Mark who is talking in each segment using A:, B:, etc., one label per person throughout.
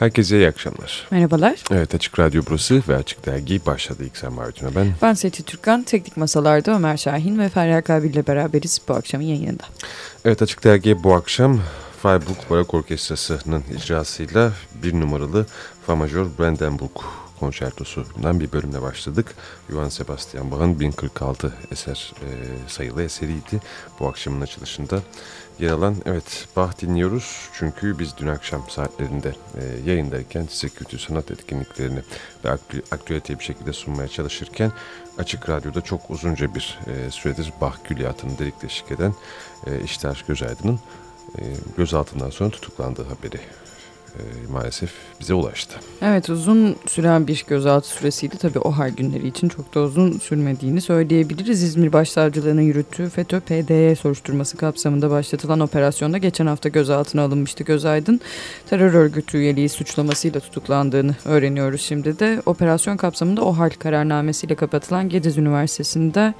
A: Herkese iyi akşamlar.
B: Merhabalar.
A: Evet Açık Radyo burası ve Açık Dergi başladı ilk sen Martuna ben.
B: Ben Seçil Türkan. Teknik Masalarda Ömer Şahin ve Feryal Kabil ile beraberiz bu akşamın yayınında.
A: Evet Açık Dergi bu akşam Freiburg Barak Orkestrası'nın icrasıyla bir numaralı Fa Major Brandenburg konçertosundan bir bölümle başladık. Johann Sebastian Bach'ın 1046 eser e, sayılı eseriydi bu akşamın açılışında yer alan. Evet Bach dinliyoruz çünkü biz dün akşam saatlerinde e, yayındayken size kültür sanat etkinliklerini ve aktü aktüeliteyi bir şekilde sunmaya çalışırken Açık Radyo'da çok uzunca bir e, süredir Bach külliyatını delik deşik eden e, İşter Gözaydın'ın e, gözaltından sonra tutuklandığı haberi e, maalesef bize ulaştı.
B: Evet uzun süren bir gözaltı süresiydi. Tabii o her günleri için çok da uzun sürmediğini söyleyebiliriz. İzmir Başsavcılığı'nın yürüttüğü FETÖ PDY soruşturması kapsamında başlatılan operasyonda geçen hafta gözaltına alınmıştı Gözaydın. Terör örgütü üyeliği suçlamasıyla tutuklandığını öğreniyoruz şimdi de. Operasyon kapsamında OHAL kararnamesiyle kapatılan Gediz Üniversitesi'nde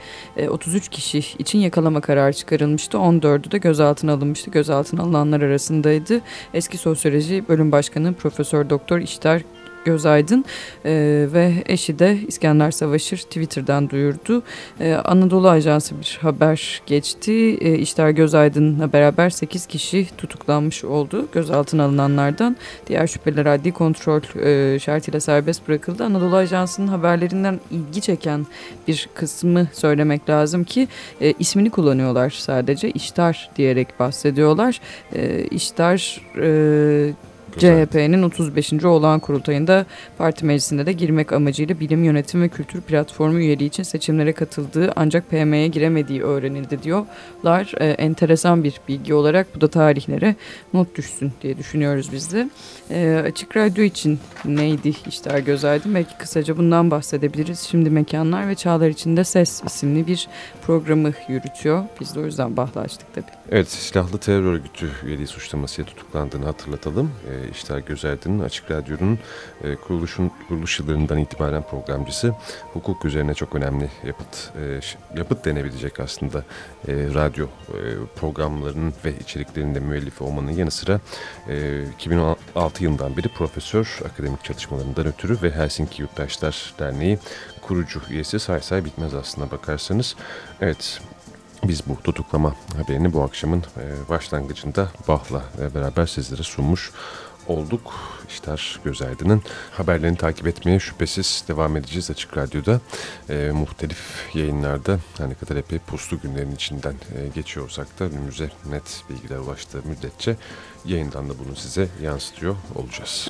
B: 33 e, kişi için yakalama kararı çıkarılmıştı. 14'ü de gözaltına alınmıştı. Gözaltına alınanlar arasındaydı. Eski sosyoloji bölüm Bölüm Başkanı Profesör Doktor İşter Gözaydın e, ve eşi de İskender Savaşır Twitter'dan duyurdu. E, Anadolu Ajansı bir haber geçti. E, İşler Gözaydın'la beraber 8 kişi tutuklanmış oldu gözaltına alınanlardan. Diğer şüpheliler adli kontrol e, şartıyla serbest bırakıldı. Anadolu Ajansı'nın haberlerinden ilgi çeken bir kısmı söylemek lazım ki e, ismini kullanıyorlar sadece. İştar diyerek bahsediyorlar. E, İştar... E, CHP'nin 35. olağan kurultayında parti meclisinde de girmek amacıyla bilim yönetim ve kültür platformu üyeliği için seçimlere katıldığı ancak PM'ye giremediği öğrenildi diyorlar. Ee, enteresan bir bilgi olarak bu da tarihlere not düşsün diye düşünüyoruz biz de. Ee, açık Radyo için neydi İşler Göz Aydın? Belki kısaca bundan bahsedebiliriz. Şimdi Mekanlar ve Çağlar içinde Ses isimli bir programı yürütüyor. Biz de o yüzden bahlaştık tabii.
A: Evet, silahlı terör örgütü üyeliği suçlamasıyla tutuklandığını hatırlatalım. E, İşler Gözerdi'nin Açık Radyo'nun e, kuruluşun, kuruluş yıllarından itibaren programcısı. Hukuk üzerine çok önemli yapıt, e, yapıt denebilecek aslında e, radyo programlarının ve içeriklerinde müellifi olmanın yanı sıra e, 2016 yılından beri profesör akademik çalışmalarından ötürü ve Helsinki Yurttaşlar Derneği kurucu üyesi say say bitmez aslında bakarsanız. Evet biz bu tutuklama haberini bu akşamın başlangıcında Bah'la beraber sizlere sunmuş olduk. İşler Gözaydın'ın haberlerini takip etmeye şüphesiz devam edeceğiz Açık Radyo'da. E, muhtelif yayınlarda hani kadar epey puslu günlerin içinden e, geçiyorsak da önümüze net bilgiler ulaştığı müddetçe yayından da bunu size yansıtıyor olacağız.